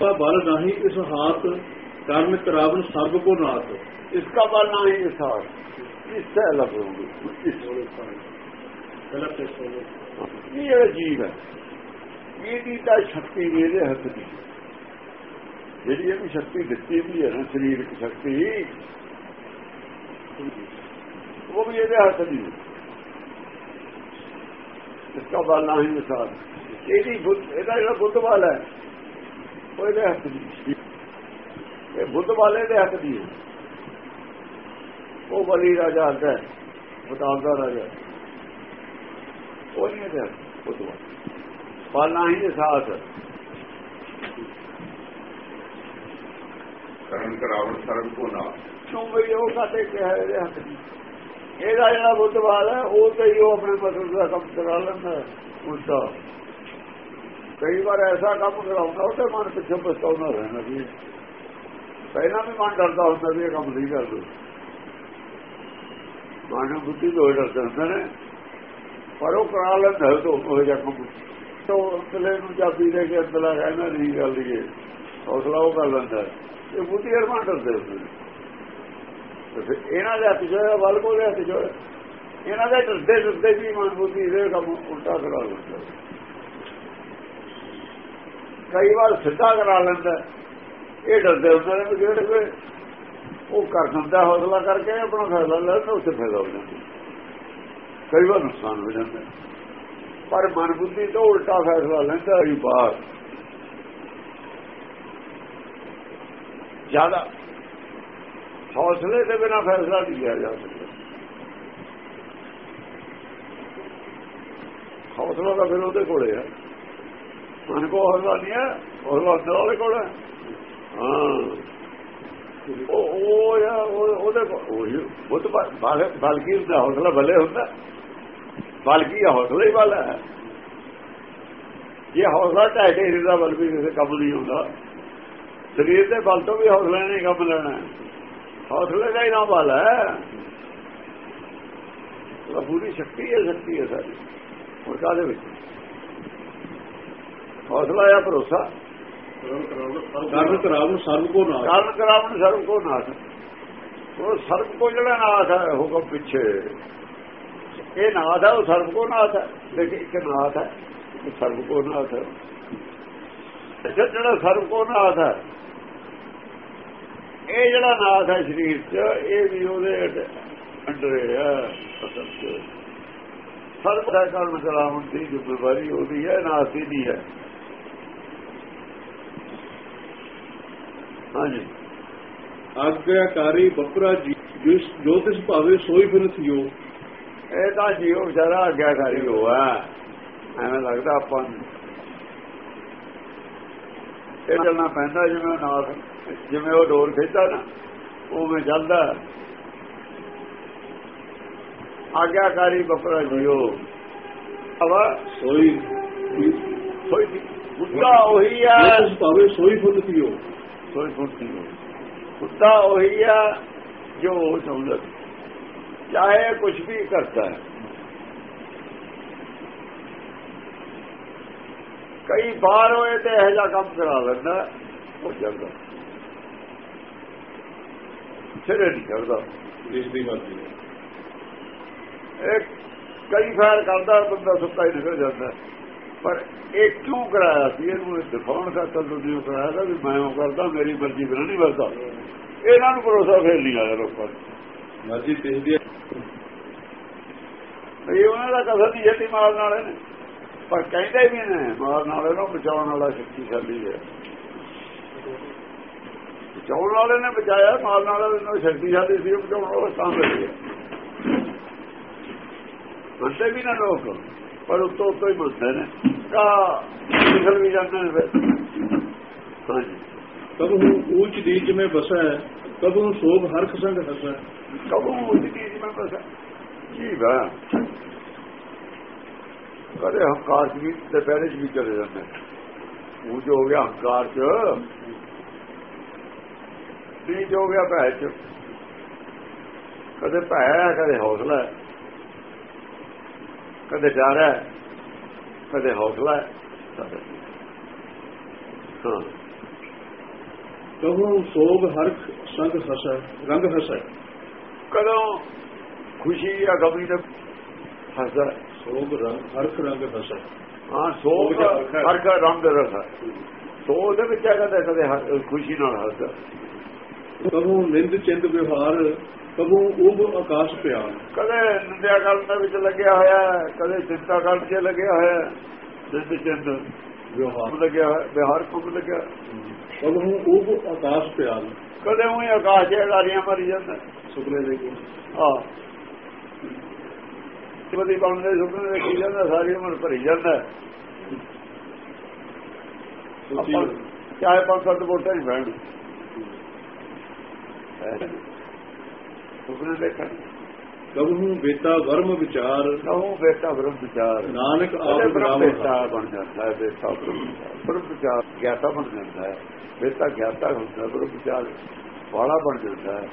का बल नहीं इस हाथ कर्म करावन सर्व को नाथ इसका बल नहीं इस हाथ इससे अलग होगी ਇਹ ਜਿਹੜਾ ਜੀਵ ਹੈ ਇਹਦੀ ਤਾਂ ਸ਼ਕਤੀ ਵੀ ਇਹਦੇ ਹੱਥ ਦੀ ਜਿਹੜੀ ਇਹਨੂੰ ਸ਼ਕਤੀ ਦਿੱਤੀ ਵੀ ਹੈ ਨਾ ਸਰੀਰਕ ਸ਼ਕਤੀ ਉਹ ਵੀ ਇਹਦੇ ਹੱਥ ਦੀ ਇਸ ਦਾ ਬਲ ਨਹੀਂ ਮਿਸਾਲ ਇਹਦੀ ਬੁੱਧ ਇਹਦਾ ਜਿਹੜਾ ਬੁੱਧ ਵਾਲਾ ਹੈ ਉਹ ਇਹਦੇ ਹੱਥ ਦੀ। ਇਹ ਬੁੱਧ ਵਾਲੇ ਦੇ ਹੱਥ ਦੀ। ਉਹ ਬਲੀ ਰਾਜਾ ਹੈ ਬਤਾਉਂ ਦਾ ਰਾਜਾ। ਉਹ ਨਹੀਂ ਹੈ ਬੁੱਧ ਵਾਲਾ। ਪਾਲਣਾ ਹੀ ਸਾਥ। ਕਰਮ ਕਰਾਵਣ ਸਰਬ ਕੋ ਨਾ ਕਿਉਂ ਵੀ ਉਹ ਕਾਤੇ ਕਿਹਾ ਇਹਦੇ ਹੱਥ ਦੀ? ਇਹਦਾ ਜਿਹੜਾ ਬੁੱਧਵਾਲ ਹੈ ਉਹ ਤੇ ਹੀ ਉਹ ਆਪਣੇ ਮਸਲ ਦਾ ਕੰਮ ਕਰਾ ਲੈਂਦਾ ਉਲਟਾ। ਕਈ ਵਾਰ ਐਸਾ ਕੰਮ ਕਰਾਉਂਦਾ, ਉਹ ਤੇ ਮਨ ਪਿੱਛੇ ਪਛਤਾਉਂਦਾ ਰਹਿੰਦਾ ਵੀ ਪਹਿਲਾਂ ਵੀ ਮਨ ਡਰਦਾ ਹੁੰਦਾ ਵੀ ਇਹ ਕੰਮ ਨਹੀਂ ਕਰ ਮਨ ਬੁੱਧੀ ਤੋਂ ਡਰਦਾ ਹੁੰਦਾ ਨੇ। ਪਰ ਉਹ ਕਰਾ ਲੈਂਦਾ ਉਹ ਉਹ ਜਿਹਾ ਕੰਮ। ਤੋਂ ਅੰਦਲੇ ਨੂੰ ਚਾਬੀ ਦੇ ਕੇ ਅੰਦਲਾ ਕਹਿੰਦਾ ਨਹੀਂ ਗੱਲ ਦੀ ਹੌਸਲਾ ਉਹ ਕਰ ਲੈਂਦਾ ਇਹ ਬੁੱਧੀ ਹਰ ਮਨ ਡਰਦੇ ਹੁੰਦੇ ਨੇ। ਇਹਨਾਂ ਦੇ ਹੱਥ ਜੋ ਬਲ ਕੋਲੇ ਹੱਥ ਜੋ ਇਹਨਾਂ ਦੇ ਡਰਦੇ ਡਰਦੇ ਵੀ ਮਨ ਬੁੱਧੀ ਦੇ ਕੰਮ ਉਲਟਾ ਕਰਾ ਲੈਂਦਾ। ਕਈ ਵਾਰ ਸਿੱਧਾ ਕਰਾ ਲੈਂਦਾ ਇਹ ਡਰਦੇ ਹੁੰਦੇ ਨੇ ਜਿਹੜੇ ਕੋਈ ਉਹ ਕਰ ਦਿੰਦਾ, ਹੌਸਲਾ ਕਰਕੇ ਆਪਣਾ ਫੈਸਲਾ ਲੈ ਲੈਂਦਾ ਉੱਥੇ ਫਾਇਦਾ ਹੋ ਜਾਂਦਾ। ਕਈ ਵਾਰ ਨੁਕਸਾਨ ਹੋ ਜਾਂਦਾ। ਪਰ ਮਨ ਬੁੱਧੀ ਤੋਂ ਉਲਟਾ ਫੈਸਲਾ ਲੈਂਦਾ ਹੀ, ਬਾਹਰ। ਜ਼ਿਆਦਾ ਹੌਸਲੇ ਦੇ ਬਿਨਾ ਫੈਸਲਾ ਨਹੀਂ ਲਿਆ ਜਾ ਸਕਦਾ। ਹੌਸਲਾ ਦਾ ਫਿਰ ਉਹਦੇ ਕੋਲੇ ਆ। ਮਨ ਕੋ ਹੌਸਲਾ ਨਹੀਂ ਹੈ। ਹੌਸਲਾ ਅੰਦਰ ਕੋਲ। ਹੈ। ਹਾਂ ਉਹ ਯਾ ਉਹਦੇ ਕੋਲ ਬਹੁਤ ਬਲਕੀ ਦਾ ਹੌਸਲਾ ਭਲੇ ਹੁੰਦਾ। ਬਲਕੀ ਹੌਸਲਾ ਹੀ ਵਾਲਾ ਹੈ। ਇਹ ਹੌਸਲਾ ਢਾਡੇ ਦਾ ਬਲ ਵੀ ਕਿਸੇ ਕੰਮ ਨਹੀਂ ਹੁੰਦਾ। ਸਰੀਰ ਦੇ ਬਲ ਤੋਂ ਵੀ ਹੌਸਲਾ ਨਹੀਂ ਕੰਮ ਲੈਣਾ ਹੌਸਲੇ ਦਾ ਹੀ ਨਾਮ ਬਲ ਹੈ। ਉਹ ਪੂਰੀ ਸ਼ਕਤੀ ਹੈ ਸ਼ਕਤੀ ਹੈ ਸਾਡੀ ਹੋਰ ਕਾਦੇ ਵਿੱਚ? ਹੌਸਲਾ ਜਾਂ ਭਰੋਸਾ? ਕਰਨ ਕਰਾਵਨ ਸਰਬ ਕੋ ਨਾਥ ਕਾਰਨ ਕਰਾਵਣ ਸਰਬ ਕੋ ਨਾਥ ਉਹ ਸਰਬ ਕੋ ਜਿਹੜਾ ਨਾਥ ਹੈ ਹੁਕਮ ਪਿੱਛੇ। ਇਹ ਨਾਥ ਹੈ ਉਹ ਸਰਬ ਕੋ ਨਾਥ ਹੈ। ਦੇਖੀ ਇੱਕ ਨਾਥ ਹੈ ਸਰਬ ਕੋ ਨਾਥ ਹੈ। ਜਿਹੜਾ ਸਰਬ ਕੋ ਨਾਥ ਹੈ ਇਹ ਜਿਹੜਾ ਨਾਥ ਹੈ ਸਰੀਰ 'ਚ ਇਹ ਵੀ ਉਹਦੇ ਅੰਡਰ ਹੈ ਅਸਲ 'ਚ। ਸਰਬ ਦਾ ਕਾਰਨ ਕਰਾਵਣ ਦੀ ਜ਼ਿੰਮੇਵਾਰੀ ਉਹਦੀ ਹੈ ਨਾਥ ਦੀ ਨਹੀਂ ਹੈ। ਹਾਂਜੀ। ਆਗਿਆਕਾਰੀ ਬਪਰਾ ਜੀ ਜਿਸ ਜੋ ਤਿਸ ਭਾਵੇ ਸੋਈ ਫਿਰ ਥਿਓ। ਇਹ ਤਾਂ ਜੀਵ ਵਿਚਾਰਾ ਆਗਿਆਕਾਰੀ ਹੋਆ। ਐਵੇਂ ਲੱਗਦਾ ਆਪਾਂ ਇਹ ਚੱਲਣਾ ਪੈਂਦਾ ਜਿਵੇਂ ਨਾਲ ਜਿਵੇਂ ਉਹ ਡੋਰ ਖਿੱਚਦਾ ਨਾ ਉਵੇਂ ਚੱਲਦਾ। ਆਗਿਆਕਾਰੀ ਬਪਰਾ ਜੀਓ। ਅਵਾ ਸੋਈ। ਕੋਈ ਬੁੱਧਾ ਉਹੀ ਆ। ਭਾਵੇ ਸੋਈ ਫਿਰ ਥਿਓ। ਕੋਈ ਫੁੱਟੀ ਕੁੱਤਾ ਉਹੀ ਆ ਜੋ ਉਹ ਚਾਹੁੰਦਾ ਚਾਹੇ ਕੁਝ ਵੀ ਕਰਦਾ ਹੈ। ਕਈ ਵਾਰ ਹੋਏ ਤੇ ਇਹੋ ਜਿਹਾ ਕੰਮ ਕਰਾ ਲੈਂਦਾ ਉਹ ਜਾਂਦਾ ਸਿਰੇ ਨਹੀਂ ਕਰਦਾ ਜਿਸ ਦੀ ਮਰਜ਼ੀ ਇਹ ਕਈ ਫੈਰ ਕਰਦਾ ਬੰਦਾ ਸੁੱਤਾ ਹੀ ਨਿਕਲ ਜਾਂਦਾ ਪਰ ਇਹ ਕਿਉਂ ਕਰਾਇਆ ਸੀ? ਇਹਨੂੰ ਦਿਖਾਉਣ ਦਾ ਤਦੋਂ ਨਹੀਂ ਕਰਾਇਆ ਵੀ ਮੈਂ ਉਹ ਕਰਦਾ ਮੇਰੀ ਮਰਜ਼ੀ ਬਿਨਾਂ ਨਹੀਂ ਵਰਦਾ। ਇਹਨਾਂ ਨੂੰ ਭਰੋਸਾ ਫੇਰ ਨਹੀਂ ਆਇਆ ਲੋਕਾਂ ਨੂੰ। ਮਰਜ਼ੀ ਤਿਸ ਦੀ ਵੀ ਉਹਨਾਂ ਦਾ ਕਸਰ ਨਹੀਂ ਜੱਟੀ ਮਾਰਨ ਵਾਲੇ ਨੇ। ਪਰ ਕਹਿੰਦੇ ਵੀ ਨੇ ਮਾਰਨ ਵਾਲੇ ਨੂੰ ਬਚਾਉਣ ਵਾਲਾ ਸ਼ਕਤੀਸ਼ਾਲੀ ਹੈ। ਬਚਾਉਣ ਵਾਲੇ ਨੇ ਬਚਾਇਆ ਮਾਰਨ ਵਾਲੇ ਨੂੰ ਸ਼ਕਤੀਸ਼ਾਲੀ ਸੀ ਉਹ ਬਚਾਉਣ ਵਾਲਾ ਮਿਲ ਗਿਆ। ਮੰਨਦੇ ਵੀ ਨਾ ਲੋਕ ਪਰ ਉਤੋਂ ਉਤੋਂ ਹੀ ਮੰਨਦੇ ਨੇ। ਤਾਂ ਨਿਕਲ ਵੀ ਜਾਂਦੇ ਨੇ ਫਿਰ। ਕਬੂ ਉੱਚ ਦੀ ਜਿਵੇਂ ਬਸਾ ਕਬੂ ਸੋਭ ਹਰ ਖਸੰਗ ਹਸਾ। ਕਬੂ ਉੱਚ ਦੀ ਜਿਵੇਂ ਬਸਾ ਜੀ ਵਾ? ਕਦੇ ਹੰਕਾਰ ਜੀ ਤੇ ਪਹਿਲੇ ਜੀ ਚਲੇ ਜਾਂਦੇ ਉਹ ਜੋ ਹੋ ਗਿਆ ਹੰਕਾਰ ਚ ਬੀਜ ਹੋ ਗਿਆ ਭੈ ਚ। ਕਦੇ ਭੈ ਕਦੇ ਹੌਸਲਾ। ਕਦੇ ਡਰ ਹੈ। ਕਦੇ ਹੌਸਲਾ ਹੈ ਹਾਂ ਸੋਗ ਹਰਖ ਸੰਗ ਹਸੈ ਰੰਗ ਹਸੈ ਕਦੋਂ ਖੁਸ਼ੀ ਜਾਂ ਗਮੀ ਦਾ ਹੱਸਦਾ ਸੋਗ ਰੰਗ ਹਰਖ ਰੰਗ ਹਸੈ ਹਾਂ ਸੋਗ ਦਾ ਹਰ ਕਾ ਰੰਗ ਰਸਾ ਸੋਗ ਦੇ ਵਿੱਚ ਕਦੇ ਕਦੇ ਹ- ਖੁਸ਼ੀ ਨਾਲ ਹੱਸਦਾ ਕਹੂੰ ਨਿੰਦ ਚਿੰਦ ਵਿਵਹਾਰ ਕਹੂੰ ਉਬ ਆਕਾਸ਼ ਪਿਆਰ ਕਦੇ ਨਿੰਦਿਆ ਕਰਨ ਦੇ ਵਿੱਚ ਲੱਗਿਆ ਹੋਇਆ ਹੈ, ਕਦੇ ਚਿੰਤਾ ਕਰਨ 'ਚ ਲੱਗਿਆ ਹੋਇਆ ਹੈ, ਨਿੰਦ ਚਿੰਤ ਵਿਵਹਾਰ। ਲੱਗਿਆ ਬਿਹਾਰ ਕੁੰਭ ਲੱਗਿਆ ਕਹੂੰ ਉਬ ਆਕਾਸ਼ ਪਿਆਰ ਕਦੇ ਉਹੀ ਆਕਾਸ਼ ਦੇ ਗਾਰੀਆਂ ਮਾਰੀ ਜਾਂਦਾ। ਸੁਪਨੇ ਦੇ ਕੇ ਆ ਬਦੀ ਬਣਦੇ ਸੁਪਨੇ ਦੇਖੀ ਜਾਂਦਾ ਸਾਰੀ ਉਮਰ ਭਰੀ ਜਾਂਦਾ। ਚਾਹੇ ਪੰਜ ਸੱਤ ਵੋਟਾਂ ਹੀ ਬੈਣ ਸੁਪਨੇ ਦੇਖਣ। ਕਹੂੰ ਬੇਤਾ ਵਰਮ ਵਿਚਾਰ। ਕਹੂੰ ਬੇਟਾ ਬ੍ਰਹਮ ਵਿਚਾਰ। ਨਾਨਕ ਆਪ ਬਰਾਬਰ ਬੇਟਾ ਬਣ ਜਾਂਦਾ ਹੈ ਬ੍ਰਹਮ ਵਿਚਾਰ। ਬ੍ਰਹਮ ਵਿਚਾਰ ਗਿਆਤਾ ਬਣ ਜਾਂਦਾ ਹੈ ਬੇਟਾ ਗਿਆਤਾ ਹੁੰਦਾ ਬ੍ਰਹਮ ਵਿਚਾਰ ਵਾਲਾ ਬਣ ਜਾਂਦਾ ਹੈ।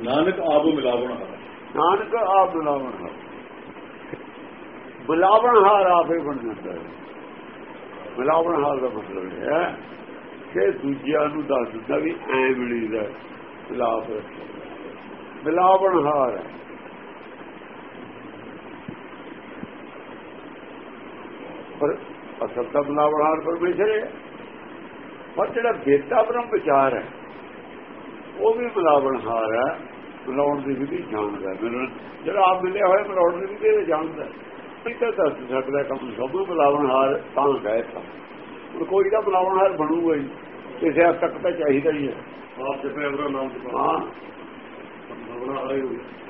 ਨਾਨਕ ਆਪ ਮਿਲਾਵਣ ਹਾਰ। ਨਾਨਕ ਆਪ ਬੁਲਾਵਣ ਹਾਰ। ਬੁਲਾਵਣ ਹਾਰ ਆਪੇ ਬਣ ਜਾਂਦਾ ਹੈ। ਬੁਲਾਵਣ ਹਾਰ ਦਾ ਮਤਲਬ ਹੈ ਕਿ ਦੂਜਿਆਂ ਨੂੰ ਦੱਸ ਦਿੰਦਾ ਵੀ ਐ ਮਿਲੀਦਾ ਖਿਲਾਫ ਬੁਲਾਵਣ ਹਾਰ। ਪਰ ਅਸਲ ਤਾਂ ਬੁਲਾਵਣ ਹਾਰ ਪਰਮੇਸ਼ਰ ਹੈ। ਪਰ ਜਿਹੜਾ ਬੇਤਾ ਬ੍ਰਹਮ ਵਿਚਾਰ ਹੈ ਉਹ ਵੀ ਬੁਲਾਵਣ ਹਾਰ ਹੈ। ਬੁਲਾਉਣ ਦੀ ਵਿਧੀ ਜਾਣਦਾ। ਮਿਲਣ ਜਿਹੜਾ ਆਪ ਮਿਲਿਆ ਹੋਇਆ ਬੁਲਾਉਣ ਦੀ ਵਿਧੀ ਜਾਣਦਾ ਹੈ। ਨਹੀਂ ਤਾਂ ਦੱਸ ਸਕਦਾ ਕੰਮ ਸਭ ਨੂੰ ਬੁਲਾਵਣ ਹਾਰ ਤਾਂ ਗਏ ਤਾਂ। ਹੁਣ ਕੋਈ ਦਾ ਬੁਲਾਵਣ ਹਾਰ ਬਣੂਗਾ ਹੀ। ਕਿਸੇ ਹੱਦ ਤੱਕ ਤਾਂ ਚਾਹੀਦਾ ਹੀ ਹੈ। ਆਪ ਜਪੇ ਅਵਰਾ ਨਾਮ ਜਪਾ ਹਾਂ। ਬਣਾ ਆਏ ਹੋਏ